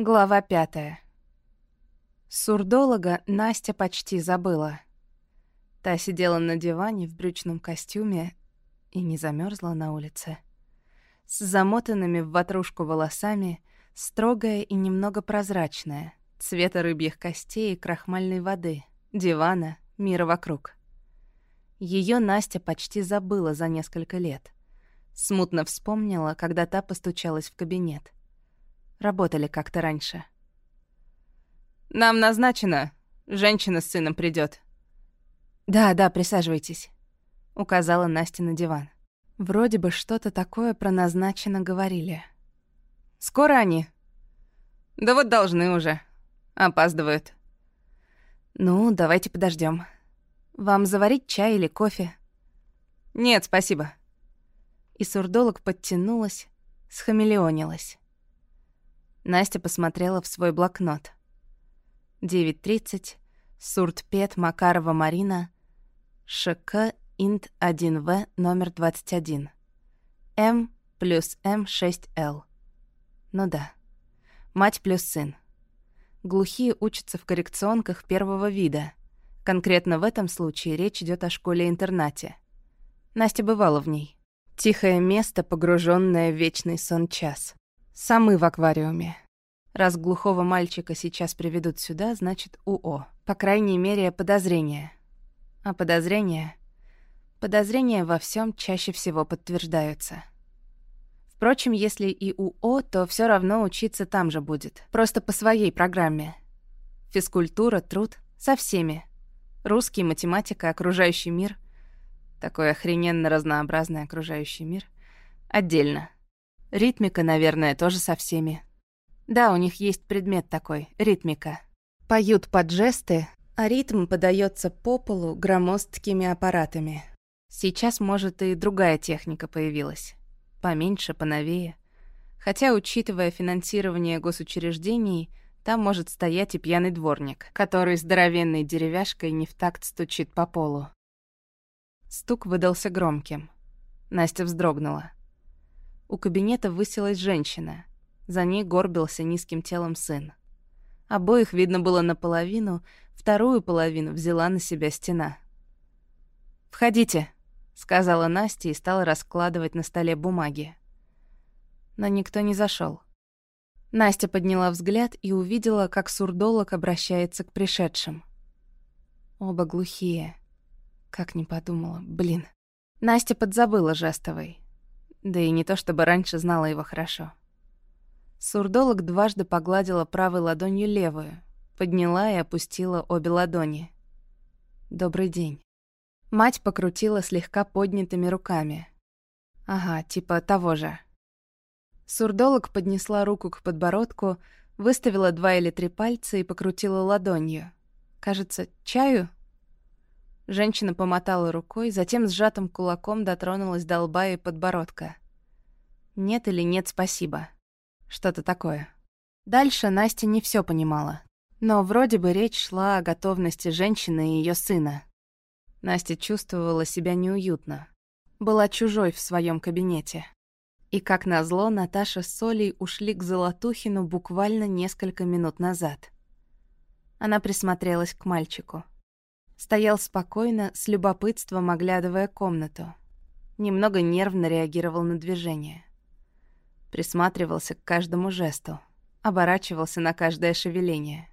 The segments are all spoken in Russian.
Глава пятая. Сурдолога Настя почти забыла. Та сидела на диване в брючном костюме и не замерзла на улице. С замотанными в ватрушку волосами, строгая и немного прозрачная, цвета рыбьих костей и крахмальной воды, дивана, мира вокруг. Ее Настя почти забыла за несколько лет. Смутно вспомнила, когда та постучалась в кабинет — Работали как-то раньше. «Нам назначено. Женщина с сыном придет. «Да, да, присаживайтесь», — указала Настя на диван. Вроде бы что-то такое про назначено говорили. «Скоро они?» «Да вот должны уже. Опаздывают». «Ну, давайте подождем. Вам заварить чай или кофе?» «Нет, спасибо». И сурдолог подтянулась, схамелеонилась. Настя посмотрела в свой блокнот. 9.30. Суртпет Макарова Марина. ШК Инт 1В номер 21. М плюс М6Л. Ну да. Мать плюс сын. Глухие учатся в коррекционках первого вида. Конкретно в этом случае речь идет о школе-интернате. Настя бывала в ней. Тихое место, погруженное в вечный сон час. Самы в аквариуме. Раз глухого мальчика сейчас приведут сюда, значит УО. По крайней мере, подозрение. А подозрения... Подозрения во всем чаще всего подтверждаются. Впрочем, если и УО, то все равно учиться там же будет. Просто по своей программе. Физкультура, труд. Со всеми. Русский, математика, окружающий мир. Такой охрененно разнообразный окружающий мир. Отдельно. Ритмика, наверное, тоже со всеми. Да, у них есть предмет такой — ритмика. Поют под жесты, а ритм подается по полу громоздкими аппаратами. Сейчас, может, и другая техника появилась. Поменьше, поновее. Хотя, учитывая финансирование госучреждений, там может стоять и пьяный дворник, который здоровенной деревяшкой не в такт стучит по полу. Стук выдался громким. Настя вздрогнула. У кабинета высилась женщина. За ней горбился низким телом сын. Обоих видно было наполовину, вторую половину взяла на себя стена. «Входите», — сказала Настя и стала раскладывать на столе бумаги. Но никто не зашел. Настя подняла взгляд и увидела, как сурдолог обращается к пришедшим. Оба глухие. Как не подумала, блин. Настя подзабыла жестовой. Да и не то чтобы раньше знала его хорошо. Сурдолог дважды погладила правой ладонью левую, подняла и опустила обе ладони. «Добрый день». Мать покрутила слегка поднятыми руками. «Ага, типа того же». Сурдолог поднесла руку к подбородку, выставила два или три пальца и покрутила ладонью. «Кажется, чаю?» Женщина помотала рукой, затем сжатым кулаком дотронулась до лба и подбородка. «Нет или нет, спасибо». Что-то такое. Дальше Настя не все понимала. Но вроде бы речь шла о готовности женщины и ее сына. Настя чувствовала себя неуютно. Была чужой в своем кабинете. И как назло, Наташа с Солей ушли к Золотухину буквально несколько минут назад. Она присмотрелась к мальчику. Стоял спокойно, с любопытством оглядывая комнату. Немного нервно реагировал на движение. Присматривался к каждому жесту, оборачивался на каждое шевеление.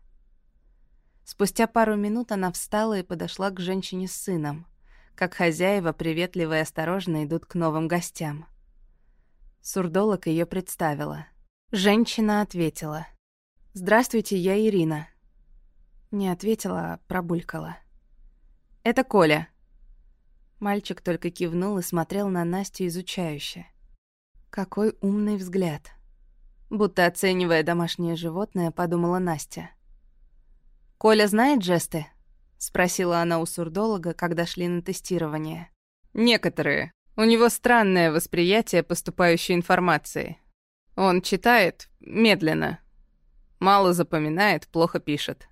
Спустя пару минут она встала и подошла к женщине с сыном, как хозяева приветливо и осторожно идут к новым гостям. Сурдолог ее представила. Женщина ответила. «Здравствуйте, я Ирина». Не ответила, а пробулькала. «Это Коля». Мальчик только кивнул и смотрел на Настю изучающе. Какой умный взгляд. Будто оценивая домашнее животное, подумала Настя. «Коля знает жесты?» — спросила она у сурдолога, когда шли на тестирование. «Некоторые. У него странное восприятие поступающей информации. Он читает медленно. Мало запоминает, плохо пишет.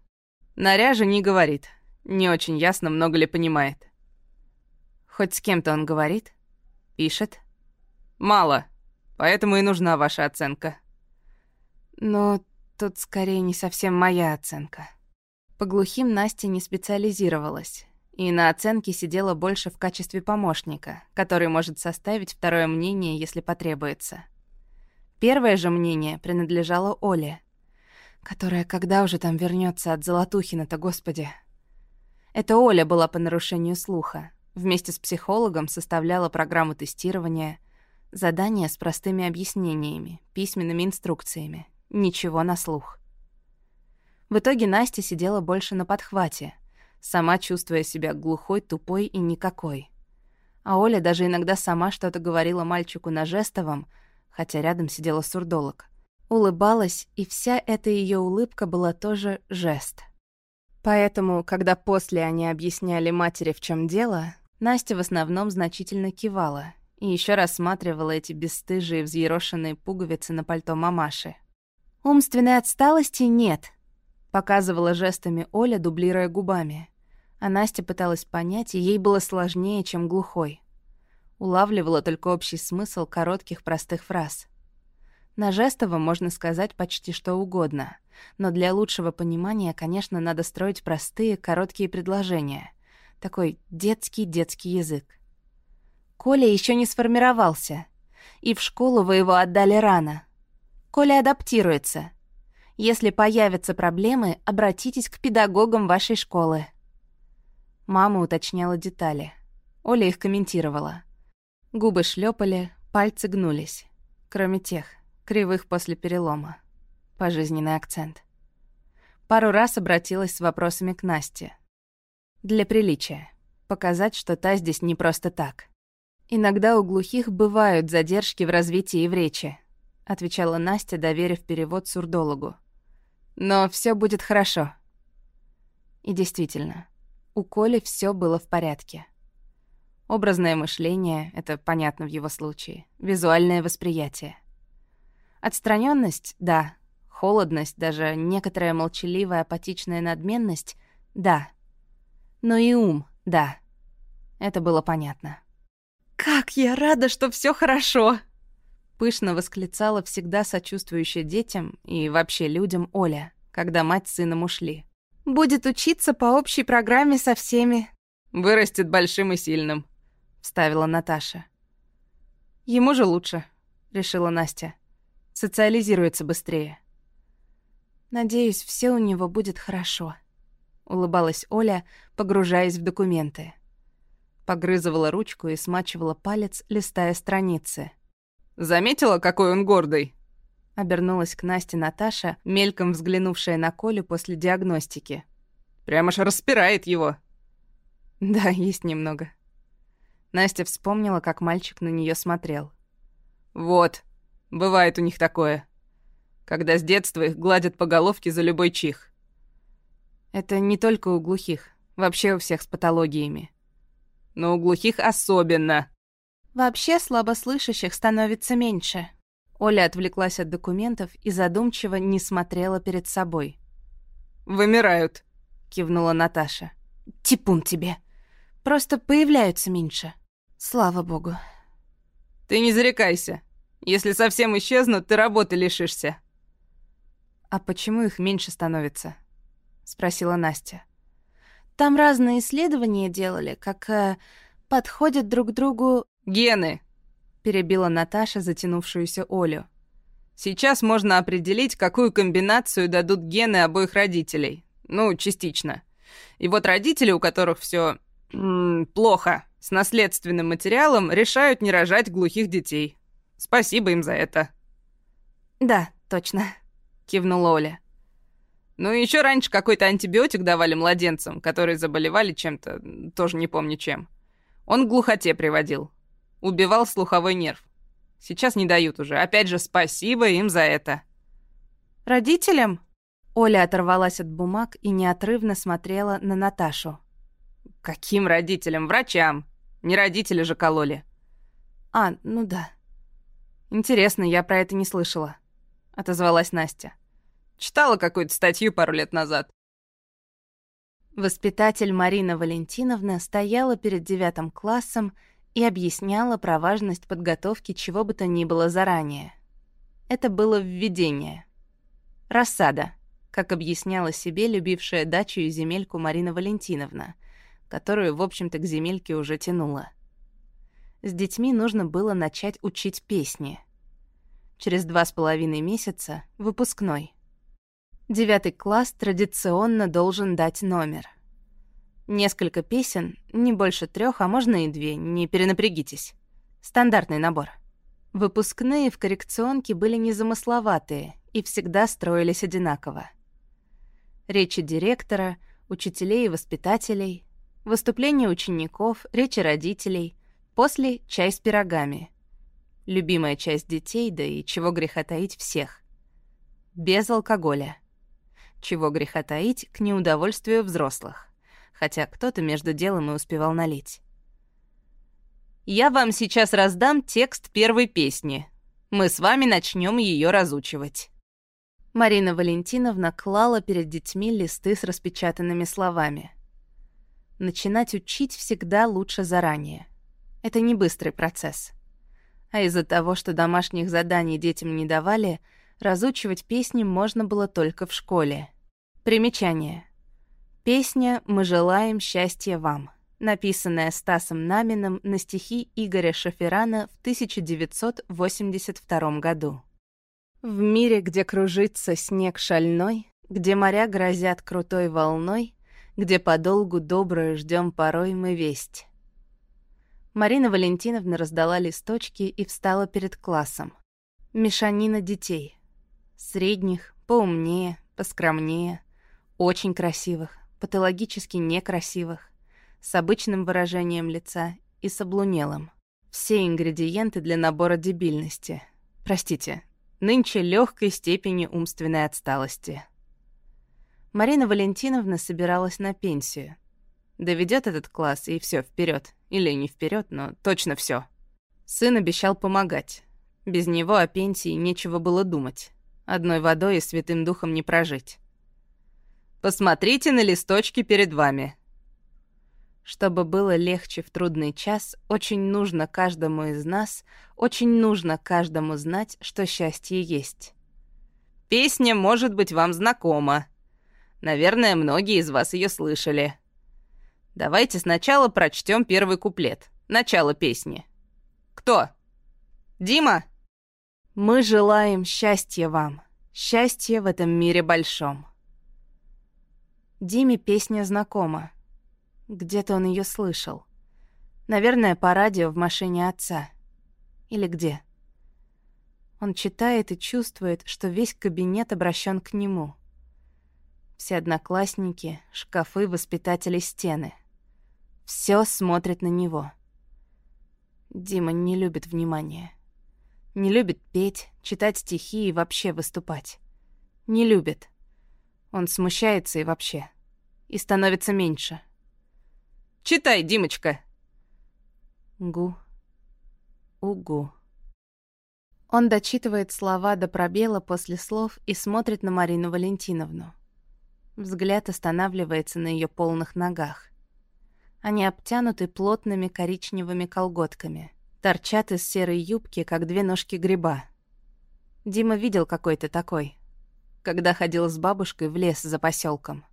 Наряже не говорит. Не очень ясно, много ли понимает. Хоть с кем-то он говорит? Пишет? Мало. Поэтому и нужна ваша оценка. Но тут скорее не совсем моя оценка. По глухим Настя не специализировалась, и на оценке сидела больше в качестве помощника, который может составить второе мнение, если потребуется. Первое же мнение принадлежало Оле, которая когда уже там вернется от Золотухина-то, господи. Это Оля была по нарушению слуха. Вместе с психологом составляла программу тестирования, задания с простыми объяснениями, письменными инструкциями. Ничего на слух. В итоге Настя сидела больше на подхвате, сама чувствуя себя глухой, тупой и никакой. А Оля даже иногда сама что-то говорила мальчику на жестовом, хотя рядом сидела сурдолог. Улыбалась, и вся эта ее улыбка была тоже жест. Поэтому, когда после они объясняли матери, в чем дело, Настя в основном значительно кивала и еще рассматривала эти бесстыжие взъерошенные пуговицы на пальто мамаши. «Умственной отсталости нет», — показывала жестами Оля, дублируя губами. А Настя пыталась понять, и ей было сложнее, чем глухой. Улавливала только общий смысл коротких простых фраз. На жестовом можно сказать почти что угодно, но для лучшего понимания, конечно, надо строить простые, короткие предложения. Такой детский-детский язык. Коля еще не сформировался, и в школу вы его отдали рано. Коля адаптируется. Если появятся проблемы, обратитесь к педагогам вашей школы. Мама уточняла детали. Оля их комментировала. Губы шлепали, пальцы гнулись. Кроме тех, кривых после перелома. Пожизненный акцент. Пару раз обратилась с вопросами к Насте. Для приличия. Показать, что та здесь не просто так. «Иногда у глухих бывают задержки в развитии в речи», — отвечала Настя, доверив перевод сурдологу. «Но все будет хорошо». И действительно, у Коли все было в порядке. Образное мышление — это понятно в его случае, визуальное восприятие. Отстраненность, да. Холодность, даже некоторая молчаливая апатичная надменность — да. Но и ум, да. Это было понятно. «Как я рада, что все хорошо!» Пышно восклицала всегда сочувствующая детям и вообще людям Оля, когда мать с сыном ушли. Будет учиться по общей программе со всеми. Вырастет большим и сильным, вставила Наташа. Ему же лучше, решила Настя. Социализируется быстрее. Надеюсь, все у него будет хорошо, улыбалась Оля, погружаясь в документы. Погрызывала ручку и смачивала палец, листая страницы. Заметила, какой он гордый? Обернулась к Насте Наташа, мельком взглянувшая на Колю после диагностики. «Прямо ж распирает его». «Да, есть немного». Настя вспомнила, как мальчик на нее смотрел. «Вот, бывает у них такое. Когда с детства их гладят по головке за любой чих». «Это не только у глухих, вообще у всех с патологиями». «Но у глухих особенно». «Вообще слабослышащих становится меньше», Оля отвлеклась от документов и задумчиво не смотрела перед собой. «Вымирают», — кивнула Наташа. «Типун тебе. Просто появляются меньше. Слава богу». «Ты не зарекайся. Если совсем исчезнут, ты работы лишишься». «А почему их меньше становится?» — спросила Настя. «Там разные исследования делали, как э, подходят друг другу...» «Гены», перебила Наташа затянувшуюся Олю. Сейчас можно определить, какую комбинацию дадут гены обоих родителей. Ну, частично. И вот родители, у которых все плохо с наследственным материалом, решают не рожать глухих детей. Спасибо им за это. Да, точно, кивнула Оля. Ну и еще раньше какой-то антибиотик давали младенцам, которые заболевали чем-то, тоже не помню чем. Он к глухоте приводил. Убивал слуховой нерв. Сейчас не дают уже. Опять же, спасибо им за это. Родителям? Оля оторвалась от бумаг и неотрывно смотрела на Наташу. Каким родителям? Врачам. Не родители же кололи. А, ну да. Интересно, я про это не слышала. Отозвалась Настя. Читала какую-то статью пару лет назад. Воспитатель Марина Валентиновна стояла перед девятым классом и объясняла про важность подготовки чего бы то ни было заранее. Это было введение. Рассада, как объясняла себе любившая дачу и земельку Марина Валентиновна, которую, в общем-то, к земельке уже тянула. С детьми нужно было начать учить песни. Через два с половиной месяца — выпускной. Девятый класс традиционно должен дать номер. Несколько песен, не больше трех, а можно и две, не перенапрягитесь. Стандартный набор. Выпускные в коррекционке были незамысловатые и всегда строились одинаково. Речи директора, учителей и воспитателей, выступления учеников, речи родителей, после — чай с пирогами. Любимая часть детей, да и чего греха таить всех. Без алкоголя. Чего греха таить к неудовольствию взрослых. Хотя кто-то между делом и успевал налить. «Я вам сейчас раздам текст первой песни. Мы с вами начнем ее разучивать». Марина Валентиновна клала перед детьми листы с распечатанными словами. Начинать учить всегда лучше заранее. Это не быстрый процесс. А из-за того, что домашних заданий детям не давали, разучивать песни можно было только в школе. Примечание. Песня «Мы желаем счастья вам», написанная Стасом Наминым на стихи Игоря Шаферана в 1982 году. В мире, где кружится снег шальной, где моря грозят крутой волной, где подолгу добрую ждем порой мы весть. Марина Валентиновна раздала листочки и встала перед классом. Мешанина детей. Средних, поумнее, поскромнее, очень красивых, патологически некрасивых, с обычным выражением лица и с облунелым. Все ингредиенты для набора дебильности. Простите, нынче легкой степени умственной отсталости. Марина Валентиновна собиралась на пенсию. Доведет этот класс, и все вперед. Или не вперед, но точно все. Сын обещал помогать. Без него о пенсии нечего было думать. Одной водой и святым духом не прожить. Посмотрите на листочки перед вами. Чтобы было легче в трудный час, очень нужно каждому из нас, очень нужно каждому знать, что счастье есть. Песня может быть вам знакома. Наверное, многие из вас ее слышали. Давайте сначала прочтем первый куплет. Начало песни. Кто? Дима? Мы желаем счастья вам. Счастья в этом мире большом. Диме песня знакома. Где-то он ее слышал. Наверное, по радио в машине отца. Или где? Он читает и чувствует, что весь кабинет обращен к нему. Все одноклассники, шкафы, воспитатели, стены — все смотрит на него. Дима не любит внимания. Не любит петь, читать стихи и вообще выступать. Не любит. Он смущается и вообще. И становится меньше. «Читай, Димочка!» Гу. Угу. Он дочитывает слова до пробела после слов и смотрит на Марину Валентиновну. Взгляд останавливается на ее полных ногах. Они обтянуты плотными коричневыми колготками. Торчат из серой юбки, как две ножки гриба. Дима видел какой-то такой, когда ходил с бабушкой в лес за поселком.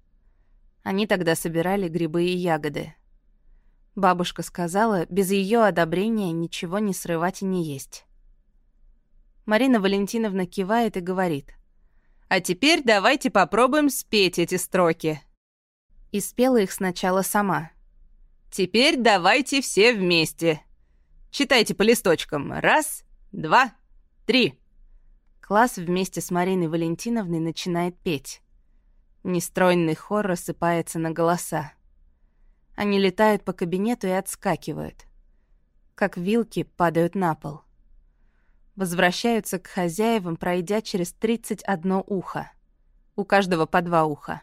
Они тогда собирали грибы и ягоды. Бабушка сказала, без ее одобрения ничего не срывать и не есть. Марина Валентиновна кивает и говорит. «А теперь давайте попробуем спеть эти строки». И спела их сначала сама — Теперь давайте все вместе. Читайте по листочкам. Раз, два, три. Класс вместе с Мариной Валентиновной начинает петь. Нестройный хор рассыпается на голоса. Они летают по кабинету и отскакивают. Как вилки падают на пол. Возвращаются к хозяевам, пройдя через 31 ухо. У каждого по два уха.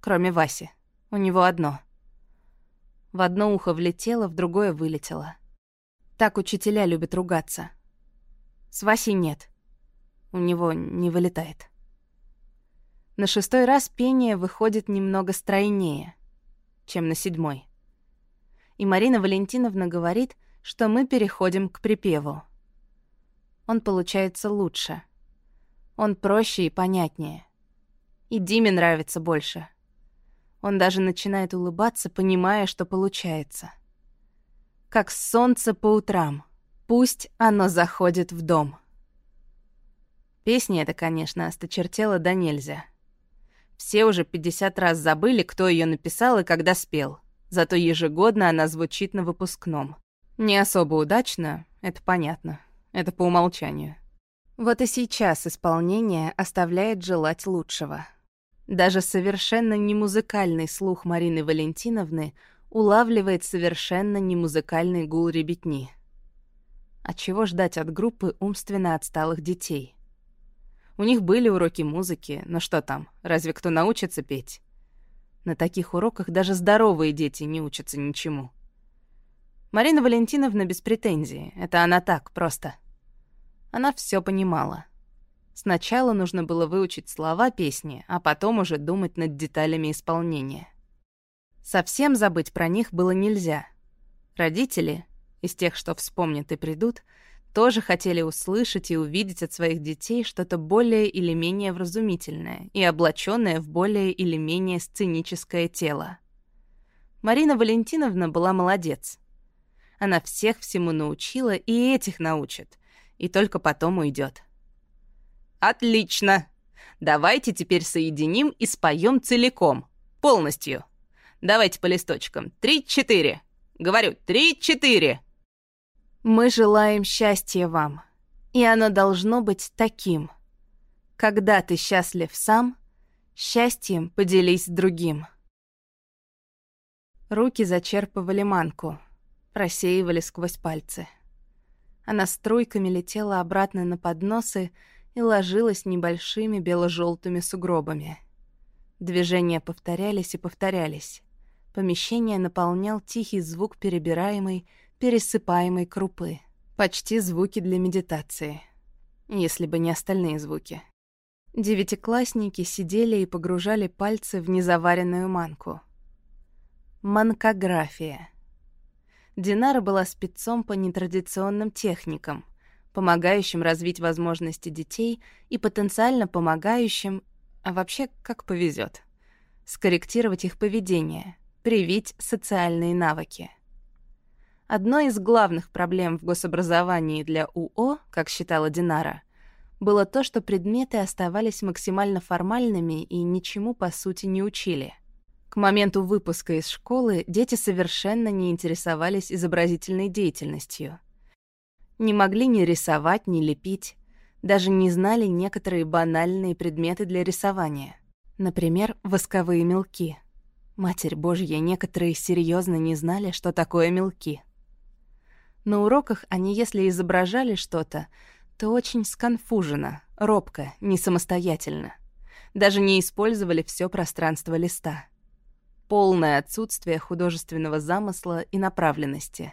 Кроме Васи. У него одно — в одно ухо влетело, в другое вылетело. Так учителя любят ругаться. С Васей нет. У него не вылетает. На шестой раз пение выходит немного стройнее, чем на седьмой. И Марина Валентиновна говорит, что мы переходим к припеву. Он получается лучше. Он проще и понятнее. И Диме нравится больше. Он даже начинает улыбаться, понимая, что получается. Как солнце по утрам. Пусть оно заходит в дом. Песня эта, конечно, осточертела да нельзя. Все уже 50 раз забыли, кто ее написал и когда спел. Зато ежегодно она звучит на выпускном. Не особо удачно, это понятно. Это по умолчанию. Вот и сейчас исполнение оставляет желать лучшего. Даже совершенно не музыкальный слух Марины Валентиновны улавливает совершенно не музыкальный гул ребятни. А чего ждать от группы умственно отсталых детей? У них были уроки музыки, но что там, разве кто научится петь? На таких уроках даже здоровые дети не учатся ничему. Марина Валентиновна без претензий, это она так, просто. Она все понимала. Сначала нужно было выучить слова песни, а потом уже думать над деталями исполнения. Совсем забыть про них было нельзя. Родители, из тех, что вспомнят и придут, тоже хотели услышать и увидеть от своих детей что-то более или менее вразумительное и облаченное в более или менее сценическое тело. Марина Валентиновна была молодец. Она всех всему научила и этих научит, и только потом уйдет. «Отлично! Давайте теперь соединим и споем целиком, полностью. Давайте по листочкам. Три-четыре. Говорю, три-четыре!» Мы желаем счастья вам, и оно должно быть таким. Когда ты счастлив сам, счастьем поделись с другим. Руки зачерпывали манку, просеивали сквозь пальцы. Она струйками летела обратно на подносы и ложилась небольшими бело-желтыми сугробами. Движения повторялись и повторялись. Помещение наполнял тихий звук перебираемой, пересыпаемой крупы. Почти звуки для медитации. Если бы не остальные звуки. Девятиклассники сидели и погружали пальцы в незаваренную манку. Манкография. Динара была спецом по нетрадиционным техникам, помогающим развить возможности детей и потенциально помогающим, а вообще как повезет, скорректировать их поведение, привить социальные навыки. Одной из главных проблем в гособразовании для УО, как считала Динара, было то, что предметы оставались максимально формальными и ничему по сути не учили. К моменту выпуска из школы дети совершенно не интересовались изобразительной деятельностью. Не могли ни рисовать, ни лепить, даже не знали некоторые банальные предметы для рисования. Например, восковые мелки. Матерь Божья, некоторые серьезно не знали, что такое мелки. На уроках они, если изображали что-то, то очень сконфуженно, робко, не самостоятельно. Даже не использовали все пространство листа. Полное отсутствие художественного замысла и направленности.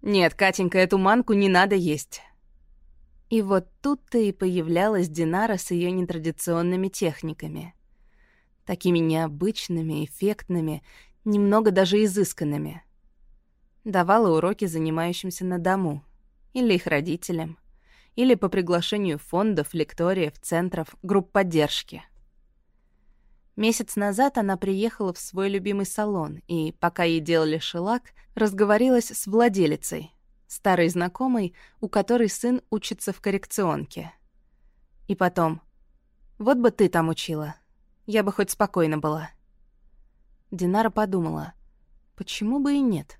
«Нет, Катенька, эту манку не надо есть». И вот тут-то и появлялась Динара с ее нетрадиционными техниками. Такими необычными, эффектными, немного даже изысканными — давала уроки занимающимся на дому, или их родителям, или по приглашению фондов, лекториев, центров, групп поддержки. Месяц назад она приехала в свой любимый салон и, пока ей делали шелак, разговорилась с владелицей, старой знакомой, у которой сын учится в коррекционке. И потом, «Вот бы ты там учила, я бы хоть спокойно была». Динара подумала, почему бы и нет?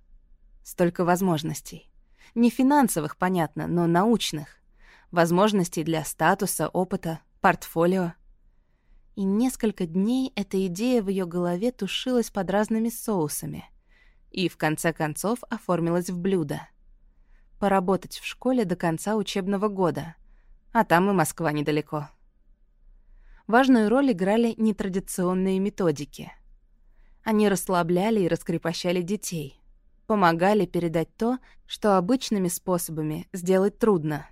Столько возможностей. Не финансовых, понятно, но научных. Возможностей для статуса, опыта, портфолио. И несколько дней эта идея в ее голове тушилась под разными соусами. И в конце концов оформилась в блюдо. Поработать в школе до конца учебного года. А там и Москва недалеко. Важную роль играли нетрадиционные методики. Они расслабляли и раскрепощали детей — помогали передать то, что обычными способами сделать трудно.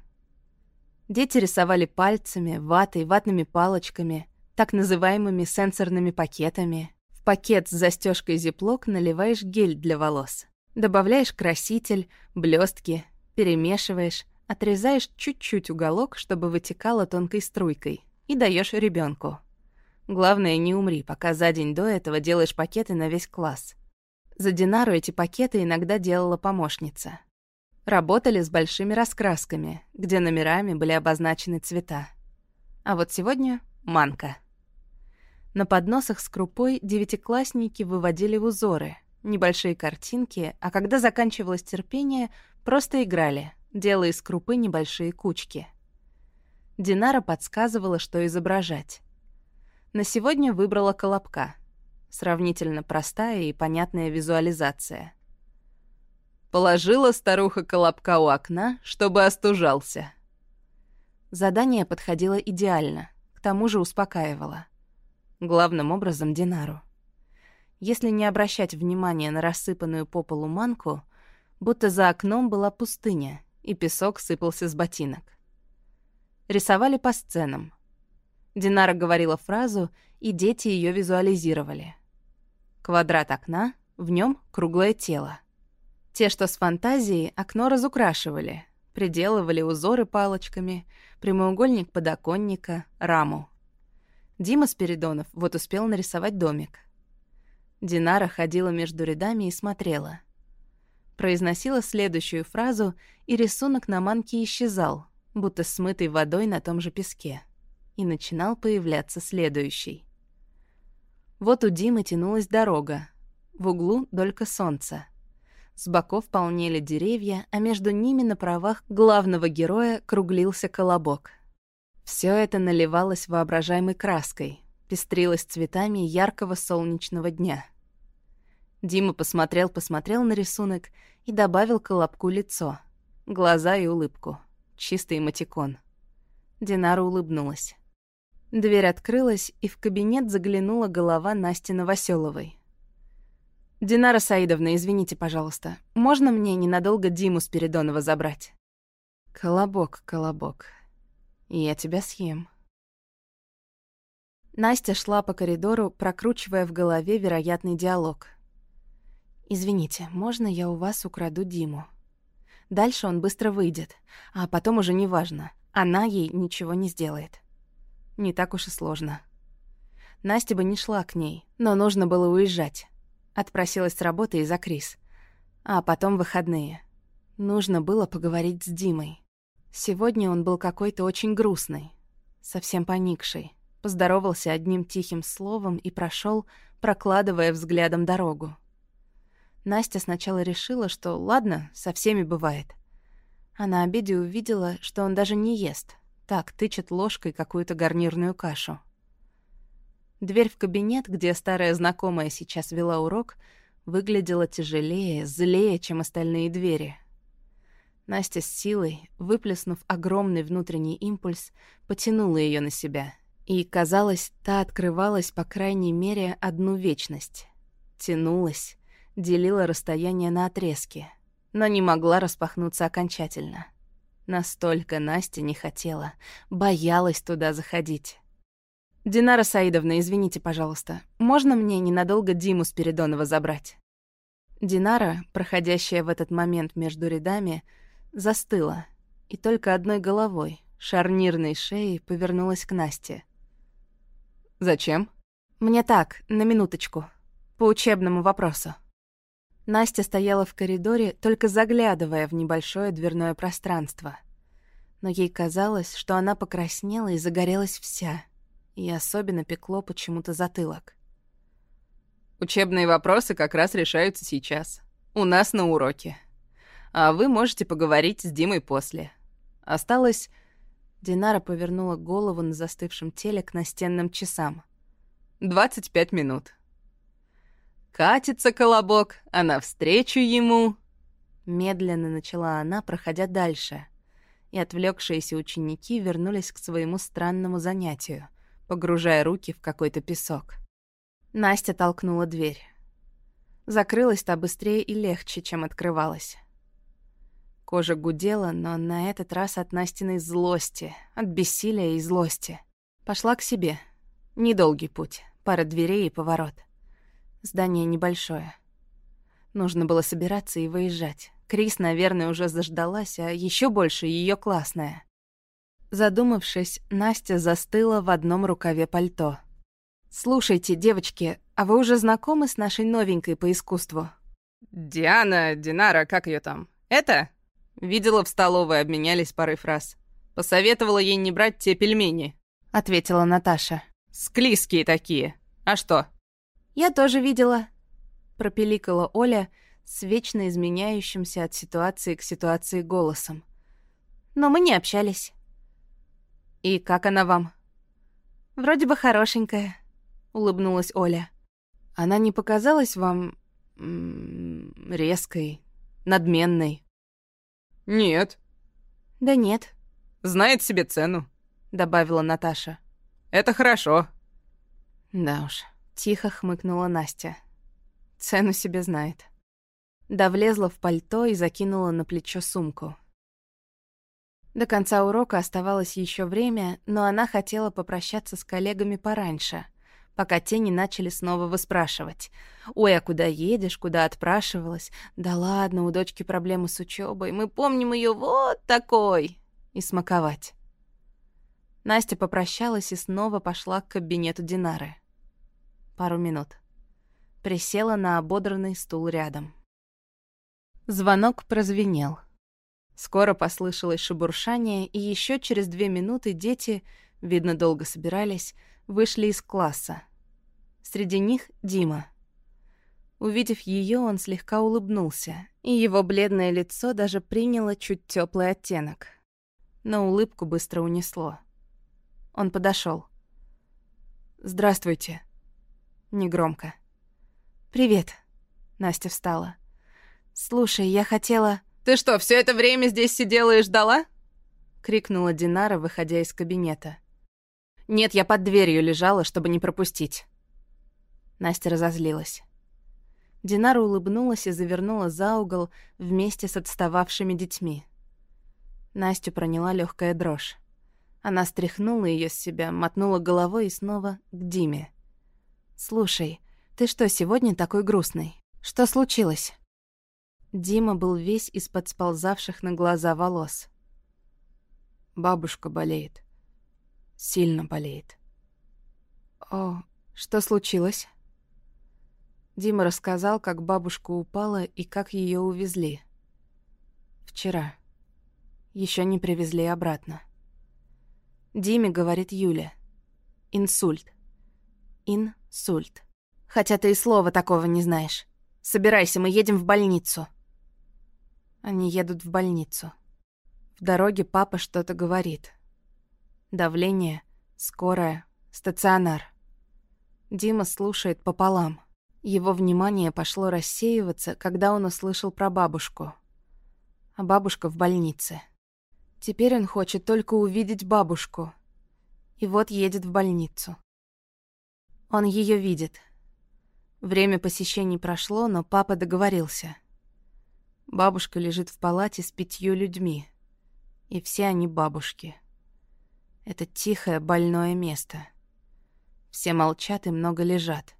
Дети рисовали пальцами, ватой, ватными палочками, так называемыми сенсорными пакетами. В пакет с застежкой зиплок наливаешь гель для волос. Добавляешь краситель, блестки, перемешиваешь, отрезаешь чуть-чуть уголок, чтобы вытекало тонкой струйкой, и даешь ребенку. Главное, не умри, пока за день до этого делаешь пакеты на весь класс. За Динару эти пакеты иногда делала помощница. Работали с большими раскрасками, где номерами были обозначены цвета. А вот сегодня — манка. На подносах с крупой девятиклассники выводили узоры, небольшие картинки, а когда заканчивалось терпение, просто играли, делая из крупы небольшие кучки. Динара подсказывала, что изображать. На сегодня выбрала колобка. Сравнительно простая и понятная визуализация. Положила старуха колобка у окна, чтобы остужался. Задание подходило идеально, к тому же успокаивало. Главным образом Динару. Если не обращать внимания на рассыпанную по полу манку, будто за окном была пустыня, и песок сыпался с ботинок. Рисовали по сценам. Динара говорила фразу, и дети ее визуализировали. Квадрат окна, в нем круглое тело. Те, что с фантазией, окно разукрашивали, приделывали узоры палочками, прямоугольник подоконника, раму. Дима Спиридонов вот успел нарисовать домик. Динара ходила между рядами и смотрела. Произносила следующую фразу, и рисунок на манке исчезал, будто смытый водой на том же песке. И начинал появляться следующий. Вот у Димы тянулась дорога. В углу долька солнца. С боков полнели деревья, а между ними на правах главного героя круглился колобок — все это наливалось воображаемой краской, пестрилось цветами яркого солнечного дня. Дима посмотрел-посмотрел на рисунок и добавил колобку лицо, глаза и улыбку. Чистый матикон. Динара улыбнулась. Дверь открылась, и в кабинет заглянула голова Насти Новоселовой. «Динара Саидовна, извините, пожалуйста, можно мне ненадолго Диму Спиридонова забрать?» «Колобок, колобок, я тебя съем. Настя шла по коридору, прокручивая в голове вероятный диалог. «Извините, можно я у вас украду Диму?» Дальше он быстро выйдет, а потом уже неважно, она ей ничего не сделает. Не так уж и сложно. Настя бы не шла к ней, но нужно было уезжать. Отпросилась с работы из-за Крис. А потом выходные. Нужно было поговорить с Димой. Сегодня он был какой-то очень грустный, совсем поникший. Поздоровался одним тихим словом и прошел, прокладывая взглядом дорогу. Настя сначала решила, что ладно, со всеми бывает. А на обеде увидела, что он даже не ест. Так, тычет ложкой какую-то гарнирную кашу. Дверь в кабинет, где старая знакомая сейчас вела урок, выглядела тяжелее, злее, чем остальные двери — Настя с силой, выплеснув огромный внутренний импульс, потянула ее на себя. И, казалось, та открывалась, по крайней мере, одну вечность. Тянулась, делила расстояние на отрезки, но не могла распахнуться окончательно. Настолько Настя не хотела, боялась туда заходить. «Динара Саидовна, извините, пожалуйста, можно мне ненадолго Диму Спиридонова забрать?» Динара, проходящая в этот момент между рядами, застыла и только одной головой, шарнирной шеей, повернулась к Насте. «Зачем?» «Мне так, на минуточку. По учебному вопросу». Настя стояла в коридоре, только заглядывая в небольшое дверное пространство. Но ей казалось, что она покраснела и загорелась вся, и особенно пекло почему-то затылок. «Учебные вопросы как раз решаются сейчас. У нас на уроке», а вы можете поговорить с Димой после. Осталось...» Динара повернула голову на застывшем теле к настенным часам. «Двадцать пять минут». «Катится колобок, а навстречу ему...» Медленно начала она, проходя дальше. И отвлекшиеся ученики вернулись к своему странному занятию, погружая руки в какой-то песок. Настя толкнула дверь. Закрылась та быстрее и легче, чем открывалась. Кожа гудела, но на этот раз от Настиной злости, от бессилия и злости. Пошла к себе. Недолгий путь, пара дверей и поворот. Здание небольшое. Нужно было собираться и выезжать. Крис, наверное, уже заждалась, а еще больше ее классная. Задумавшись, Настя застыла в одном рукаве пальто. «Слушайте, девочки, а вы уже знакомы с нашей новенькой по искусству?» «Диана, Динара, как ее там? Это?» Видела в столовой, обменялись парой фраз. Посоветовала ей не брать те пельмени. Ответила Наташа. Склизкие такие. А что? Я тоже видела. Пропеликала Оля с вечно изменяющимся от ситуации к ситуации голосом. Но мы не общались. И как она вам? Вроде бы хорошенькая, улыбнулась Оля. Она не показалась вам резкой, надменной? Нет. Да нет. Знает себе цену, добавила Наташа. Это хорошо. Да уж, тихо хмыкнула Настя. Цену себе знает. Да влезла в пальто и закинула на плечо сумку. До конца урока оставалось еще время, но она хотела попрощаться с коллегами пораньше, пока те не начали снова выспрашивать. «Ой, а куда едешь? Куда отпрашивалась? Да ладно, у дочки проблемы с учебой. Мы помним ее вот такой!» И смаковать. Настя попрощалась и снова пошла к кабинету Динары. Пару минут. Присела на ободранный стул рядом. Звонок прозвенел. Скоро послышалось шебуршание, и еще через две минуты дети, видно, долго собирались, вышли из класса. Среди них Дима. Увидев ее, он слегка улыбнулся, и его бледное лицо даже приняло чуть теплый оттенок. Но улыбку быстро унесло. Он подошел. «Здравствуйте». Негромко. «Привет». Настя встала. «Слушай, я хотела...» «Ты что, все это время здесь сидела и ждала?» Крикнула Динара, выходя из кабинета. Нет, я под дверью лежала, чтобы не пропустить. Настя разозлилась. Динара улыбнулась и завернула за угол вместе с отстававшими детьми. Настю проняла легкая дрожь. Она стряхнула ее с себя, мотнула головой и снова к Диме. «Слушай, ты что сегодня такой грустный? Что случилось?» Дима был весь из-под сползавших на глаза волос. «Бабушка болеет», Сильно болеет. О, что случилось? Дима рассказал, как бабушка упала и как ее увезли. Вчера. Еще не привезли обратно. Диме говорит Юля. Инсульт. Инсульт. Хотя ты и слова такого не знаешь. Собирайся, мы едем в больницу. Они едут в больницу. В дороге папа что-то говорит. Давление, скорая, стационар. Дима слушает пополам. Его внимание пошло рассеиваться, когда он услышал про бабушку. А бабушка в больнице. Теперь он хочет только увидеть бабушку. И вот едет в больницу. Он ее видит. Время посещений прошло, но папа договорился. Бабушка лежит в палате с пятью людьми. И все они бабушки. Это тихое, больное место. Все молчат и много лежат.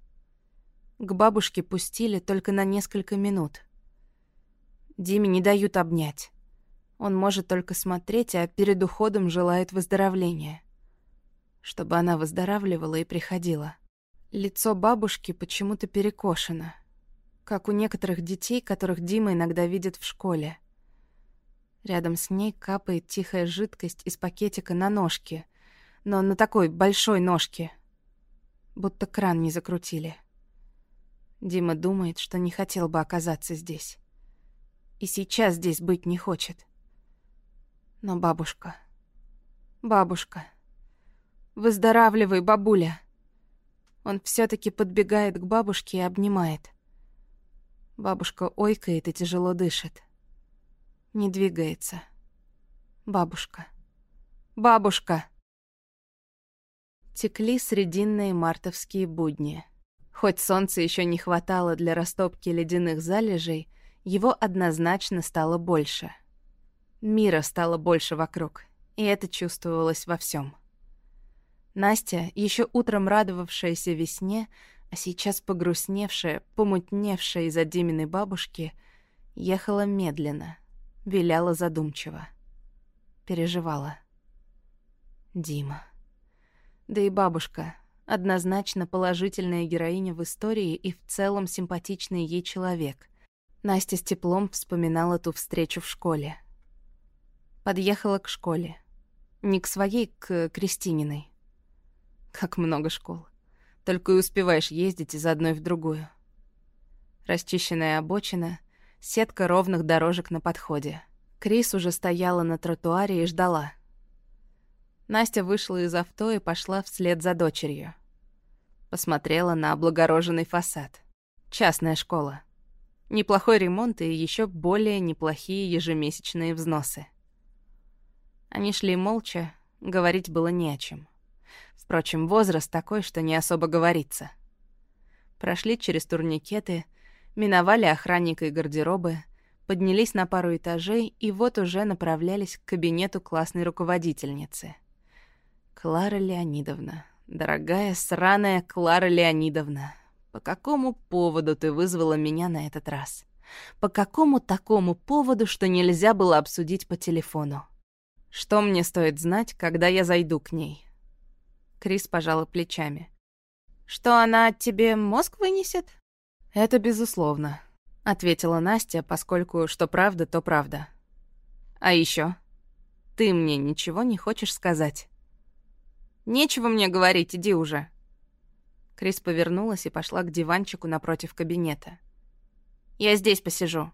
К бабушке пустили только на несколько минут. Диме не дают обнять. Он может только смотреть, а перед уходом желает выздоровления. Чтобы она выздоравливала и приходила. Лицо бабушки почему-то перекошено. Как у некоторых детей, которых Дима иногда видит в школе. Рядом с ней капает тихая жидкость из пакетика на ножке, но на такой большой ножке. Будто кран не закрутили. Дима думает, что не хотел бы оказаться здесь. И сейчас здесь быть не хочет. Но бабушка... Бабушка... Выздоравливай, бабуля. Он все таки подбегает к бабушке и обнимает. Бабушка ойкает и тяжело дышит. Не двигается. Бабушка. Бабушка. Текли срединные мартовские будни. Хоть солнца еще не хватало для растопки ледяных залежей, его однозначно стало больше. Мира стало больше вокруг, и это чувствовалось во всем. Настя, еще утром радовавшаяся весне, а сейчас погрустневшая, помутневшая из-за Диминой бабушки, ехала медленно — виляла задумчиво. Переживала. Дима. Да и бабушка. Однозначно положительная героиня в истории и в целом симпатичный ей человек. Настя с теплом вспоминала ту встречу в школе. Подъехала к школе. Не к своей, к Кристининой. Как много школ. Только и успеваешь ездить из одной в другую. Расчищенная обочина, сетка ровных дорожек на подходе. Крис уже стояла на тротуаре и ждала. Настя вышла из авто и пошла вслед за дочерью. Посмотрела на облагороженный фасад. Частная школа. Неплохой ремонт и еще более неплохие ежемесячные взносы. Они шли молча, говорить было не о чем. Впрочем, возраст такой, что не особо говорится. Прошли через турникеты, миновали охранника и гардеробы, поднялись на пару этажей и вот уже направлялись к кабинету классной руководительницы. Клара Леонидовна, дорогая сраная Клара Леонидовна, по какому поводу ты вызвала меня на этот раз? По какому такому поводу, что нельзя было обсудить по телефону? Что мне стоит знать, когда я зайду к ней? Крис пожала плечами. Что она тебе мозг вынесет? Это безусловно, ответила Настя, поскольку что правда, то правда. А еще, ты мне ничего не хочешь сказать? Нечего мне говорить, иди уже. Крис повернулась и пошла к диванчику напротив кабинета. Я здесь посижу.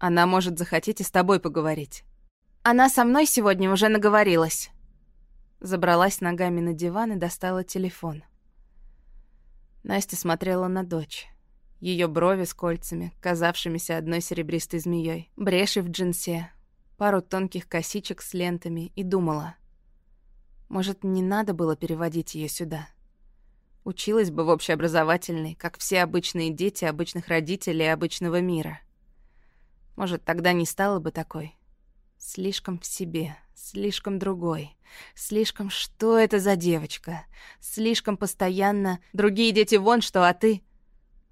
Она может захотеть и с тобой поговорить. Она со мной сегодня уже наговорилась. Забралась ногами на диван и достала телефон. Настя смотрела на дочь. Ее брови с кольцами, казавшимися одной серебристой змеей, бреши в джинсе, пару тонких косичек с лентами и думала. Может, не надо было переводить ее сюда? Училась бы в общеобразовательной, как все обычные дети обычных родителей обычного мира. Может, тогда не стала бы такой. Слишком в себе, слишком другой. Слишком что это за девочка? Слишком постоянно другие дети вон что, а ты...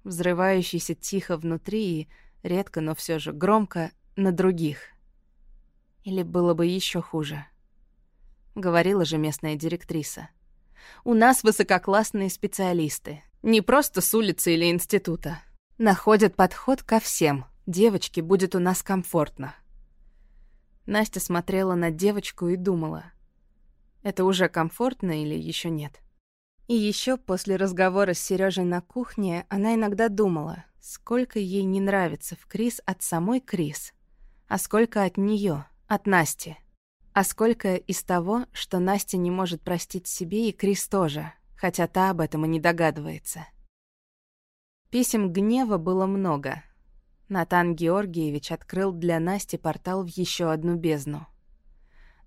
Взрывающийся тихо внутри и редко, но все же громко на других. Или было бы еще хуже. Говорила же местная директриса. У нас высококлассные специалисты. Не просто с улицы или института. Находят подход ко всем. Девочке будет у нас комфортно. Настя смотрела на девочку и думала. Это уже комфортно или еще нет? И еще после разговора с Сережей на кухне она иногда думала, сколько ей не нравится в Крис от самой Крис, а сколько от нее, от Насти. А сколько из того, что Настя не может простить себе и Крис тоже, хотя та об этом и не догадывается. Писем гнева было много, Натан Георгиевич открыл для Насти портал в еще одну бездну.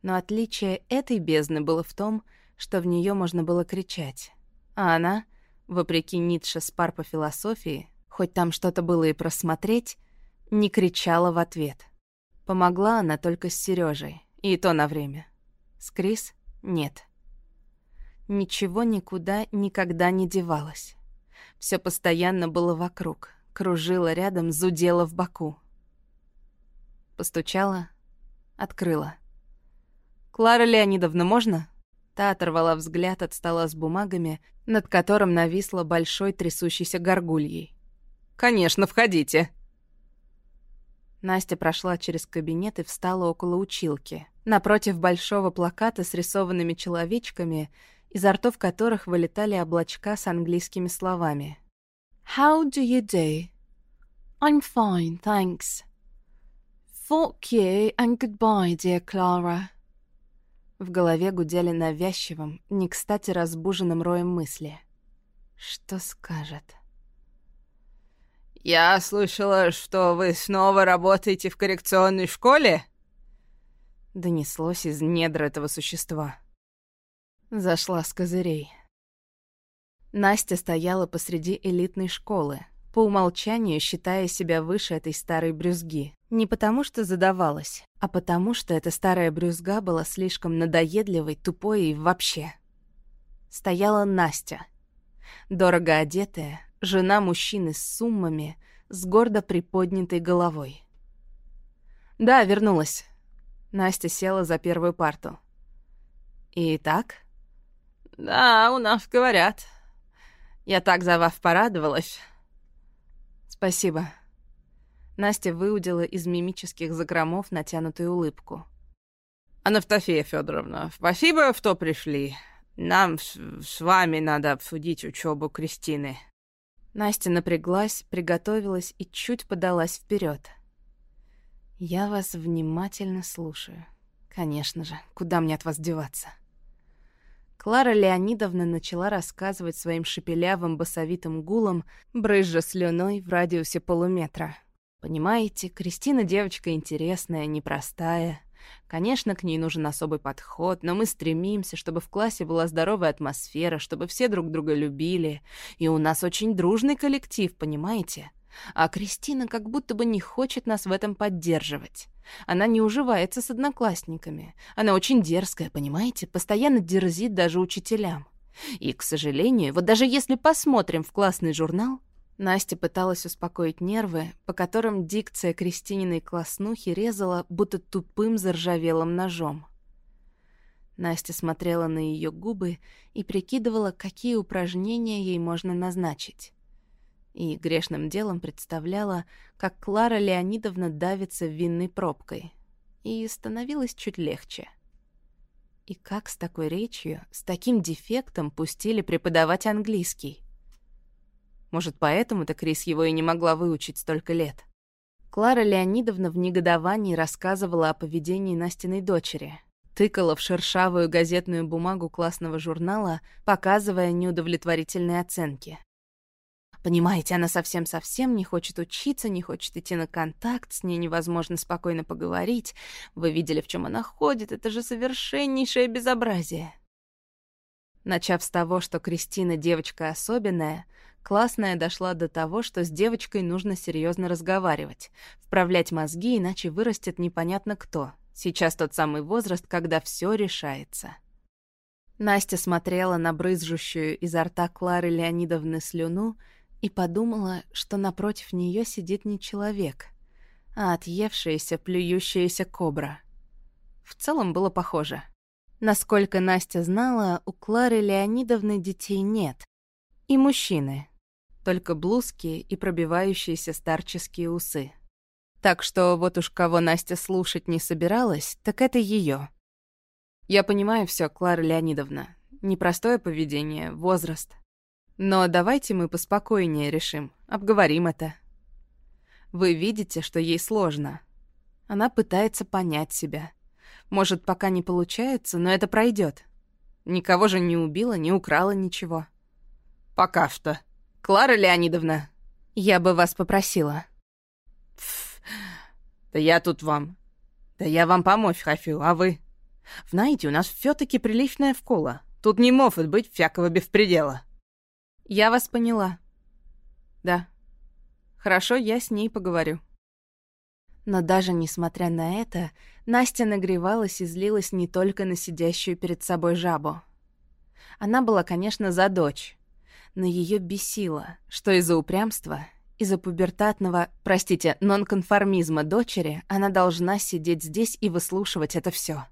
Но отличие этой бездны было в том, что в нее можно было кричать. А она, вопреки Ницше с пар по философии, хоть там что-то было и просмотреть, не кричала в ответ. Помогла она только с Сережей, и то на время. С Крис — нет. Ничего никуда никогда не девалось. Все постоянно было вокруг, кружила рядом, зудела в боку. Постучала, открыла. «Клара Леонидовна, можно?» Та оторвала взгляд от стола с бумагами, над которым нависла большой трясущейся горгульей. «Конечно, входите!» Настя прошла через кабинет и встала около училки, напротив большого плаката с рисованными человечками, изо ртов которых вылетали облачка с английскими словами. How do you do? I'm fine, thanks. Fuck you and goodbye, dear Clara. В голове гудели навязчивым, не кстати разбуженным роем мысли. Что скажет? «Я слышала, что вы снова работаете в коррекционной школе?» Донеслось из недр этого существа. Зашла с козырей. Настя стояла посреди элитной школы, по умолчанию считая себя выше этой старой брюзги. Не потому что задавалась, а потому что эта старая брюзга была слишком надоедливой, тупой и вообще. Стояла Настя. Дорого одетая, жена мужчины с суммами, с гордо приподнятой головой. «Да, вернулась». Настя села за первую парту. «Итак?» «Да, у нас говорят. Я так за вас порадовалась». «Спасибо». Настя выудила из мимических закромов натянутую улыбку. «Анастасия Федоровна, спасибо, что пришли. Нам с, с вами надо обсудить учебу Кристины». Настя напряглась, приготовилась и чуть подалась вперед. «Я вас внимательно слушаю. Конечно же, куда мне от вас деваться?» Клара Леонидовна начала рассказывать своим шепелявым басовитым гулом, брызжа слюной в радиусе полуметра. «Понимаете, Кристина девочка интересная, непростая. Конечно, к ней нужен особый подход, но мы стремимся, чтобы в классе была здоровая атмосфера, чтобы все друг друга любили. И у нас очень дружный коллектив, понимаете? А Кристина как будто бы не хочет нас в этом поддерживать. Она не уживается с одноклассниками. Она очень дерзкая, понимаете? Постоянно дерзит даже учителям. И, к сожалению, вот даже если посмотрим в классный журнал, Настя пыталась успокоить нервы, по которым дикция Кристининой класснухи резала, будто тупым заржавелым ножом. Настя смотрела на ее губы и прикидывала, какие упражнения ей можно назначить и грешным делом представляла, как Клара Леонидовна давится винной пробкой. И становилось чуть легче. И как с такой речью, с таким дефектом пустили преподавать английский? Может, поэтому-то Крис его и не могла выучить столько лет. Клара Леонидовна в негодовании рассказывала о поведении Настиной дочери. Тыкала в шершавую газетную бумагу классного журнала, показывая неудовлетворительные оценки. Понимаете, она совсем-совсем не хочет учиться, не хочет идти на контакт, с ней невозможно спокойно поговорить. Вы видели, в чем она ходит, это же совершеннейшее безобразие. Начав с того, что Кристина девочка особенная, классная дошла до того, что с девочкой нужно серьезно разговаривать, вправлять мозги, иначе вырастет непонятно кто. Сейчас тот самый возраст, когда все решается. Настя смотрела на брызжущую изо рта Клары Леонидовны слюну и подумала, что напротив нее сидит не человек, а отъевшаяся, плюющаяся кобра. В целом было похоже. Насколько Настя знала, у Клары Леонидовны детей нет. И мужчины. Только блузки и пробивающиеся старческие усы. Так что вот уж кого Настя слушать не собиралась, так это ее. Я понимаю все, Клара Леонидовна. Непростое поведение, возраст. Но давайте мы поспокойнее решим, обговорим это. Вы видите, что ей сложно. Она пытается понять себя. Может, пока не получается, но это пройдет. Никого же не убила, не украла ничего. Пока что. Клара Леонидовна. Я бы вас попросила. Пф, да я тут вам. Да я вам помочь хочу, а вы? Знаете, у нас все таки приличная школа. Тут не может быть всякого беспредела. Я вас поняла. Да. Хорошо, я с ней поговорю. Но даже несмотря на это, Настя нагревалась и злилась не только на сидящую перед собой жабу. Она была, конечно, за дочь, но ее бесило, что из-за упрямства, из-за пубертатного, простите, нонконформизма дочери она должна сидеть здесь и выслушивать это все.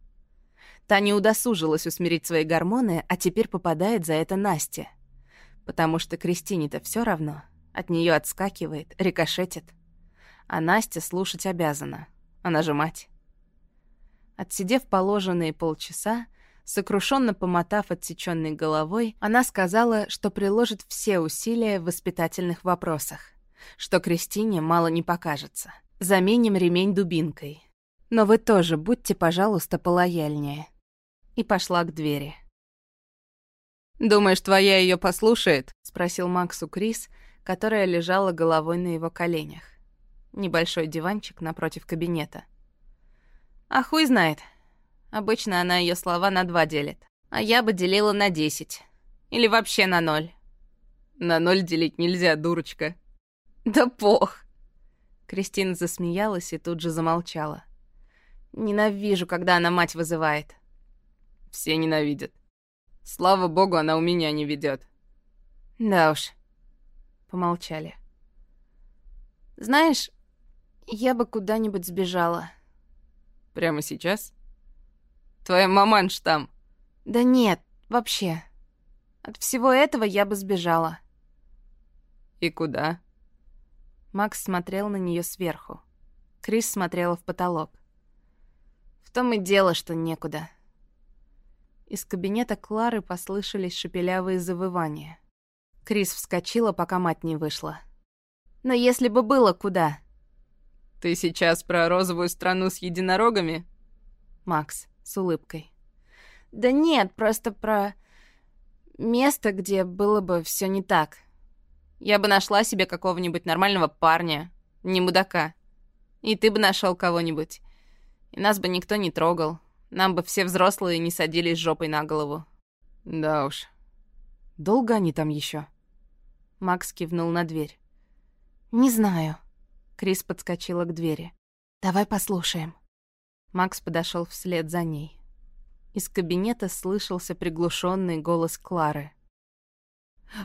Та не удосужилась усмирить свои гормоны, а теперь попадает за это Насте — Потому что Кристине-то все равно. От нее отскакивает, рикошетит. А Настя слушать обязана. Она же мать. Отсидев положенные полчаса, сокрушенно помотав отсеченной головой, она сказала, что приложит все усилия в воспитательных вопросах, что Кристине мало не покажется. Заменим ремень дубинкой. Но вы тоже будьте, пожалуйста, полояльнее. И пошла к двери. «Думаешь, твоя ее послушает?» — спросил Максу Крис, которая лежала головой на его коленях. Небольшой диванчик напротив кабинета. «А хуй знает. Обычно она ее слова на два делит. А я бы делила на десять. Или вообще на ноль». «На ноль делить нельзя, дурочка». «Да пох!» Кристина засмеялась и тут же замолчала. «Ненавижу, когда она мать вызывает». «Все ненавидят. Слава богу, она у меня не ведет. Да уж. Помолчали. Знаешь, я бы куда-нибудь сбежала. Прямо сейчас? Твоя маманш там. Да нет, вообще. От всего этого я бы сбежала. И куда? Макс смотрел на нее сверху. Крис смотрела в потолок. В том и дело, что некуда. Из кабинета Клары послышались шепелявые завывания. Крис вскочила, пока мать не вышла. «Но если бы было куда?» «Ты сейчас про розовую страну с единорогами?» Макс с улыбкой. «Да нет, просто про место, где было бы все не так. Я бы нашла себе какого-нибудь нормального парня, не мудака. И ты бы нашел кого-нибудь. И нас бы никто не трогал. Нам бы все взрослые не садились жопой на голову. Да уж. Долго они там еще? Макс кивнул на дверь. Не знаю. Крис подскочила к двери. Давай послушаем. Макс подошел вслед за ней. Из кабинета слышался приглушенный голос Клары.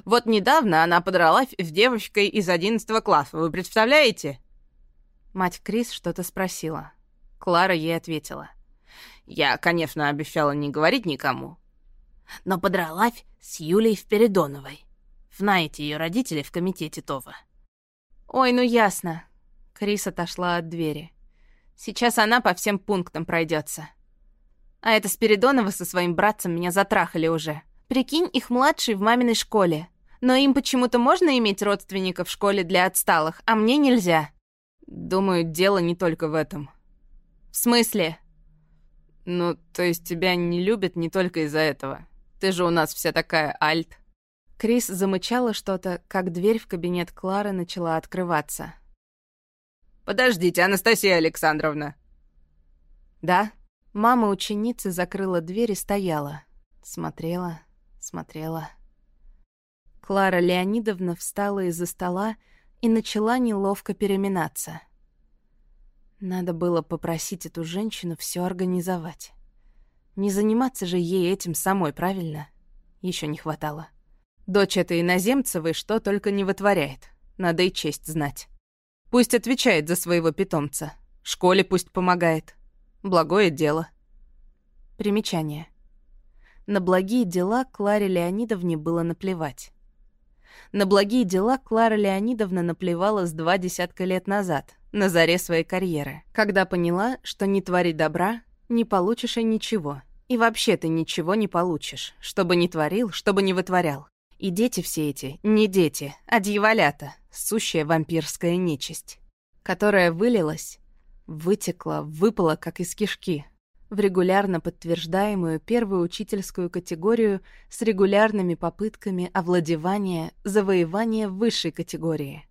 «Вот недавно она подралась с девочкой из одиннадцатого класса, вы представляете?» Мать Крис что-то спросила. Клара ей ответила. «Я, конечно, обещала не говорить никому, но подралась с Юлей Впередоновой. Знаете ее родители в комитете Това». «Ой, ну ясно». Крис отошла от двери. «Сейчас она по всем пунктам пройдется. А это Спиридонова со своим братцем меня затрахали уже. Прикинь, их младший в маминой школе. Но им почему-то можно иметь родственников в школе для отсталых, а мне нельзя. Думаю, дело не только в этом. В смысле? Ну, то есть тебя не любят не только из-за этого. Ты же у нас вся такая альт. Крис замычала что-то, как дверь в кабинет Клары начала открываться. «Подождите, Анастасия Александровна!» «Да?» Мама ученицы закрыла дверь и стояла. Смотрела, смотрела. Клара Леонидовна встала из-за стола и начала неловко переминаться. Надо было попросить эту женщину все организовать. Не заниматься же ей этим самой, правильно? Еще не хватало. Дочь этой иноземцевой что только не вытворяет. Надо и честь знать. Пусть отвечает за своего питомца. Школе пусть помогает. Благое дело. Примечание. На благие дела Кларе Леонидовне было наплевать. На благие дела Клара Леонидовна наплевала с два десятка лет назад, на заре своей карьеры, когда поняла, что не твори добра, не получишь и ничего. И вообще ты ничего не получишь, чтобы не творил, чтобы не вытворял. И дети все эти не дети, а дьяволята, сущая вампирская нечисть, которая вылилась Вытекла, выпала, как из кишки, в регулярно подтверждаемую первую учительскую категорию с регулярными попытками овладевания, завоевания высшей категории.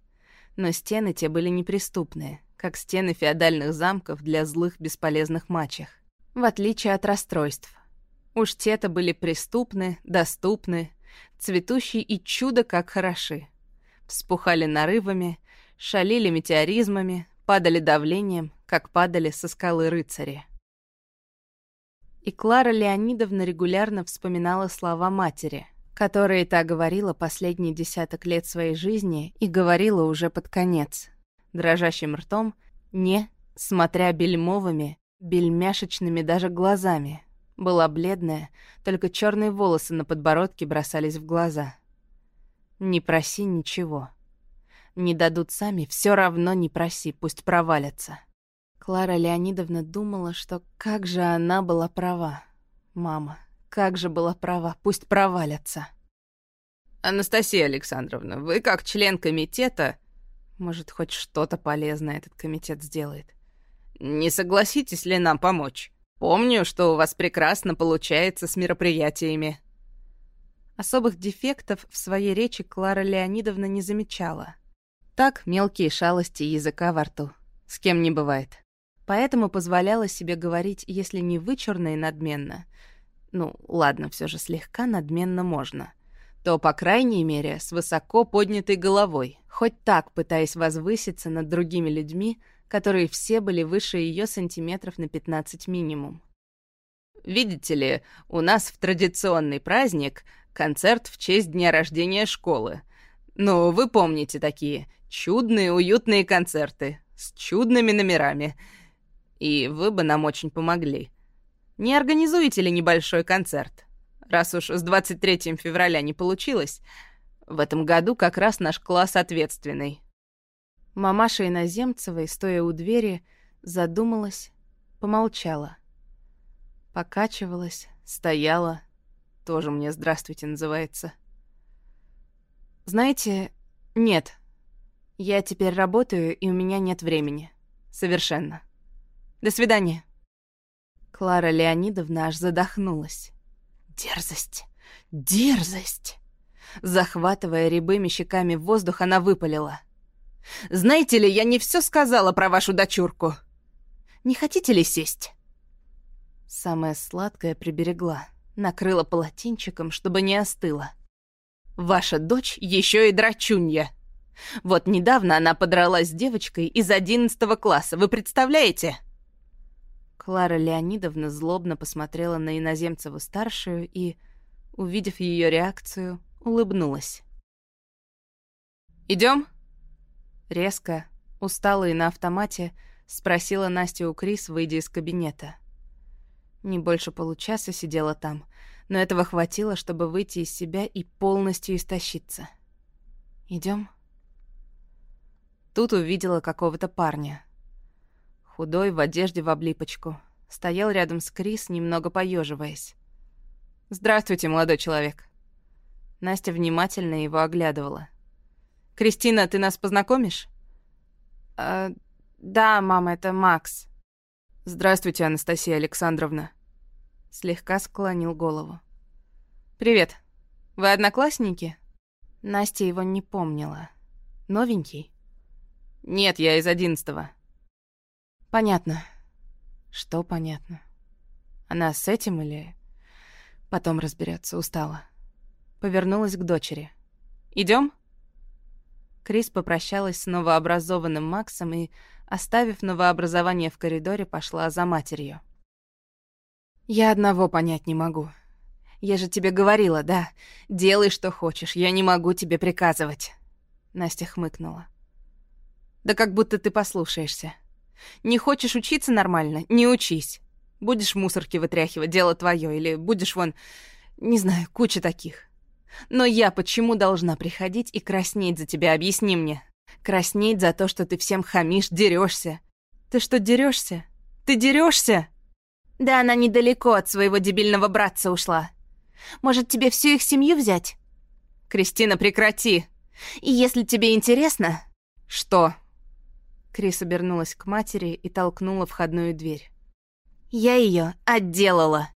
Но стены те были неприступные, как стены феодальных замков для злых бесполезных мачех. В отличие от расстройств. Уж те-то были преступны, доступны, цветущие и чудо как хороши. Вспухали нарывами, шалили метеоризмами, падали давлением, как падали со скалы рыцари. И Клара Леонидовна регулярно вспоминала слова матери, которые та говорила последний десяток лет своей жизни и говорила уже под конец, дрожащим ртом, не, смотря бельмовыми, бельмяшечными даже глазами. Была бледная, только черные волосы на подбородке бросались в глаза. «Не проси ничего. Не дадут сами, все равно не проси, пусть провалятся». Клара Леонидовна думала, что как же она была права. Мама, как же была права, пусть провалятся. Анастасия Александровна, вы как член комитета... Может, хоть что-то полезное этот комитет сделает. Не согласитесь ли нам помочь? Помню, что у вас прекрасно получается с мероприятиями. Особых дефектов в своей речи Клара Леонидовна не замечала. Так, мелкие шалости языка во рту. С кем не бывает поэтому позволяла себе говорить, если не вычурно и надменно, ну, ладно, все же слегка надменно можно, то, по крайней мере, с высоко поднятой головой, хоть так пытаясь возвыситься над другими людьми, которые все были выше ее сантиметров на 15 минимум. Видите ли, у нас в традиционный праздник концерт в честь дня рождения школы. Ну, вы помните такие чудные, уютные концерты с чудными номерами — и вы бы нам очень помогли. Не организуете ли небольшой концерт? раз уж с 23 февраля не получилось. В этом году как раз наш класс ответственный. Мамаша Иноземцевой, стоя у двери, задумалась, помолчала. Покачивалась, стояла. Тоже мне «здравствуйте» называется. Знаете, нет. Я теперь работаю, и у меня нет времени. Совершенно. До свидания. Клара Леонидовна аж задохнулась. Дерзость! Дерзость! Захватывая рябыми щеками воздух, она выпалила. «Знаете ли, я не все сказала про вашу дочурку. Не хотите ли сесть?» Самое сладкое приберегла, накрыла полотенчиком, чтобы не остыло. «Ваша дочь еще и драчунья!» Вот недавно она подралась с девочкой из одиннадцатого класса, вы представляете?» Клара Леонидовна злобно посмотрела на Иноземцеву-старшую и, увидев ее реакцию, улыбнулась. Идем? Резко, устала и на автомате, спросила Настя у Крис, выйдя из кабинета. Не больше получаса сидела там, но этого хватило, чтобы выйти из себя и полностью истощиться. Идем? Тут увидела какого-то парня. Худой, в одежде в облипочку. Стоял рядом с Крис, немного поеживаясь. «Здравствуйте, молодой человек». Настя внимательно его оглядывала. «Кристина, ты нас познакомишь?» «Э, «Да, мама, это Макс». «Здравствуйте, Анастасия Александровна». Слегка склонил голову. «Привет. Вы одноклассники?» Настя его не помнила. Новенький? «Нет, я из одиннадцатого». «Понятно. Что понятно? Она с этим или...» Потом разберется, устала. Повернулась к дочери. Идем? Крис попрощалась с новообразованным Максом и, оставив новообразование в коридоре, пошла за матерью. «Я одного понять не могу. Я же тебе говорила, да? Делай, что хочешь, я не могу тебе приказывать». Настя хмыкнула. Да как будто ты послушаешься. Не хочешь учиться нормально? Не учись. Будешь мусорки вытряхивать, дело твое, или будешь вон... Не знаю, куча таких. Но я почему должна приходить и краснеть за тебя, объясни мне. Краснеть за то, что ты всем хамишь, дерешься. Ты что, дерешься? Ты дерешься? Да она недалеко от своего дебильного братца ушла. Может, тебе всю их семью взять? Кристина, прекрати. И если тебе интересно... Что? Крис обернулась к матери и толкнула входную дверь. «Я ее отделала!»